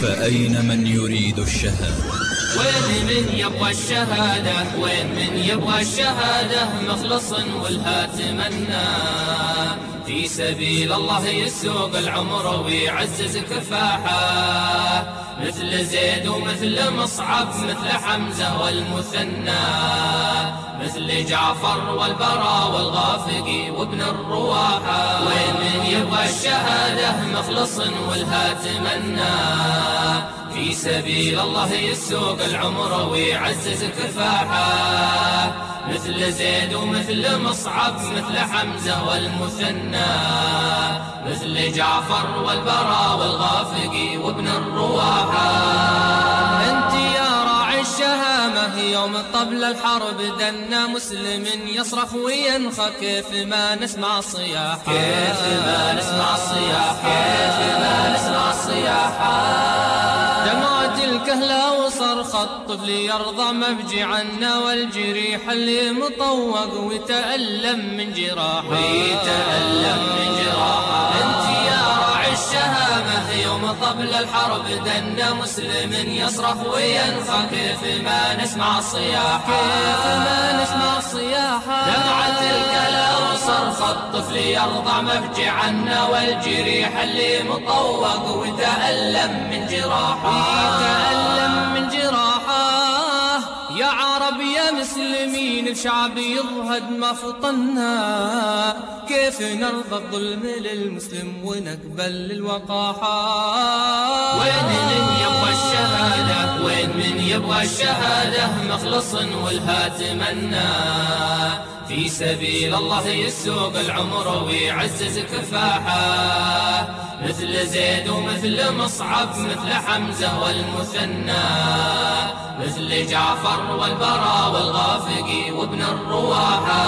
فأين من يريد الشهادة؟ وين من يبغى الشهادة؟ وين من يبغى الشهادة؟ مخلص والها في سبيل الله يسوق العمر ويعزز كفاحة. مثل زيد ومثل مصعب مثل حمزة والمثنى. مثل جعفر والبراء والغافقي وابن الرواحة وين من يبغى الشهادة مخلص والها تمنى في سبيل الله يسوق العمر ويعزز كفاحة. مثل زيد ومثل مصعب مثل حمزة والمثنى. مثل جعفر والبراء والغافقي وابن الرواحة. أنت يا راعي الشهامة يوم طبل الحرب دنا مسلم يصرخ وينخى كيف ما نسمع صياح كيف ما نسمع الصياح الطفل يرضى مفجعا والجريح اللي مطوق ويتألم من جراحه. ويتألم من جراحه. أنت يا راعي الشهامة يوم طبل الحرب دنا مسلم يصرخ وينخى كيف ما نسمع الصياح. كيف ما نسمع الصياح دمعة الكلا وصرخ الطفل يرضع مفجعا والجريح اللي مطوق وتألم من جراحه. يتألم من جراحه. يا عرب يا مسلمين الشعب يضهد ما فطنا كيف نرضى الظلم للمسلم ونقبل الوقاحة وين وين يبغى الشهادة مخلص والها تمنى في سبيل الله يسوق العمر ويعزز كفاحة. مثل زيد ومثل مصعب مثل حمزة والمثنى. مثل جعفر والبراء والغافقي وابن الرواحة.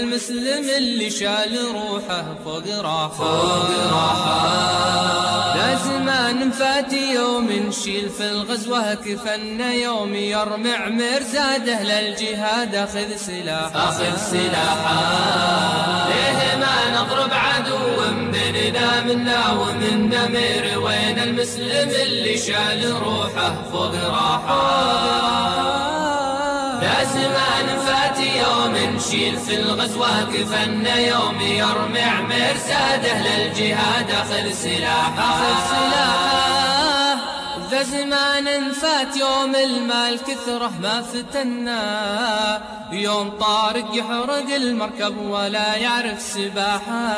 المسلم اللي شال روحه فوق راحة. فوق راحة. لازم نفات يوم نشيل في الغزوة كفنا يوم يرمي عمير زاده للجهاد أخذ سلاحه. أخذ سلاحا ليه ما نضرب عدو بيننا منا ومن نمير وين المسلم اللي شال روحه فوق راحة. لازم نفات يوم نشيل في الغزوة كفنا يوم يرمي عمير ساده للجهاد أخذ سلاحه ذا زمان فات يوم المال كثره ما فتنا يوم طارق يحرق المركب ولا يعرف سباحة.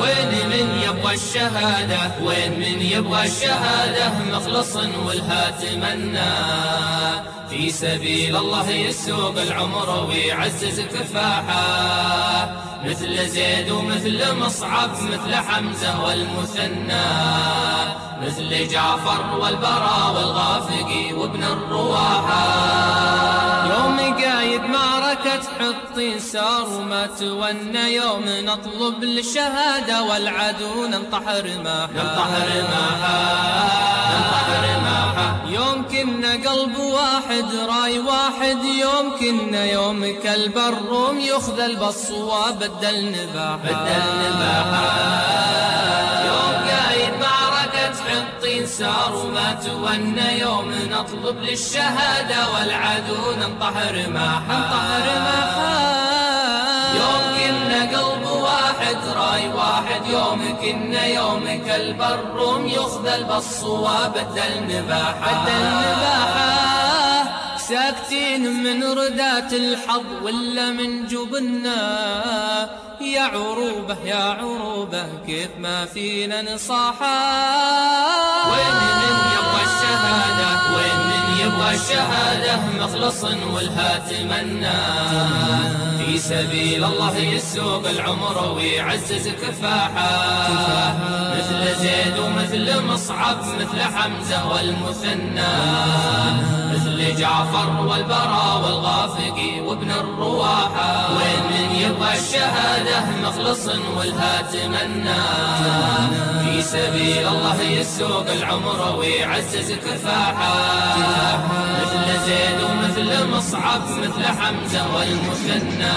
وين من يبغى الشهادة؟ وين من يبغى الشهادة؟ مخلص والها تمنى في سبيل الله يسوق العمر ويعزز كفاحه مثل زيد ومثل مصعب مثل حمزة والمثنى. مثل جعفر والبراء والغافقي وابن الرواحة. يوم قايد معركة حطين سار وما تونى. يوم نطلب الشهادة والعدو ننطحر معها. ننطحر معها. يوم كنا قلب واحد راي واحد. يوم كنا يوم كلب الروم يخذل بالصواب بدل نباحة. بدل نباحة. يوم قايد معركة حطين سار وما تونى. يوم نطلب للشهادة والعدو ننطحر معها ننطحر معها واحد راي واحد يوم كنا يوم كلب الروم يخذل بالصواب بدل نباحة ساكتين من ردات الحظ ولا من جبنا يا عروبة يا عروبة كيف ما فينا نصاحة. مخلص والها تمنى في سبيل الله يسوق العمر ويعزز كفاحة. مثل زيد ومثل مصعب مثل حمزة والمثنى. مثل جعفر والبراء والغافقي وابن الرواحة. وين من يبغى الشهادة مخلص والها تمنى في سبيل الله يسوق العمر ويعزز كفاحه مثل زيد ومثل مصعب مثل حمزة والمثنى.